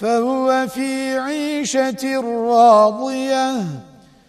فهو في عيشة راضية.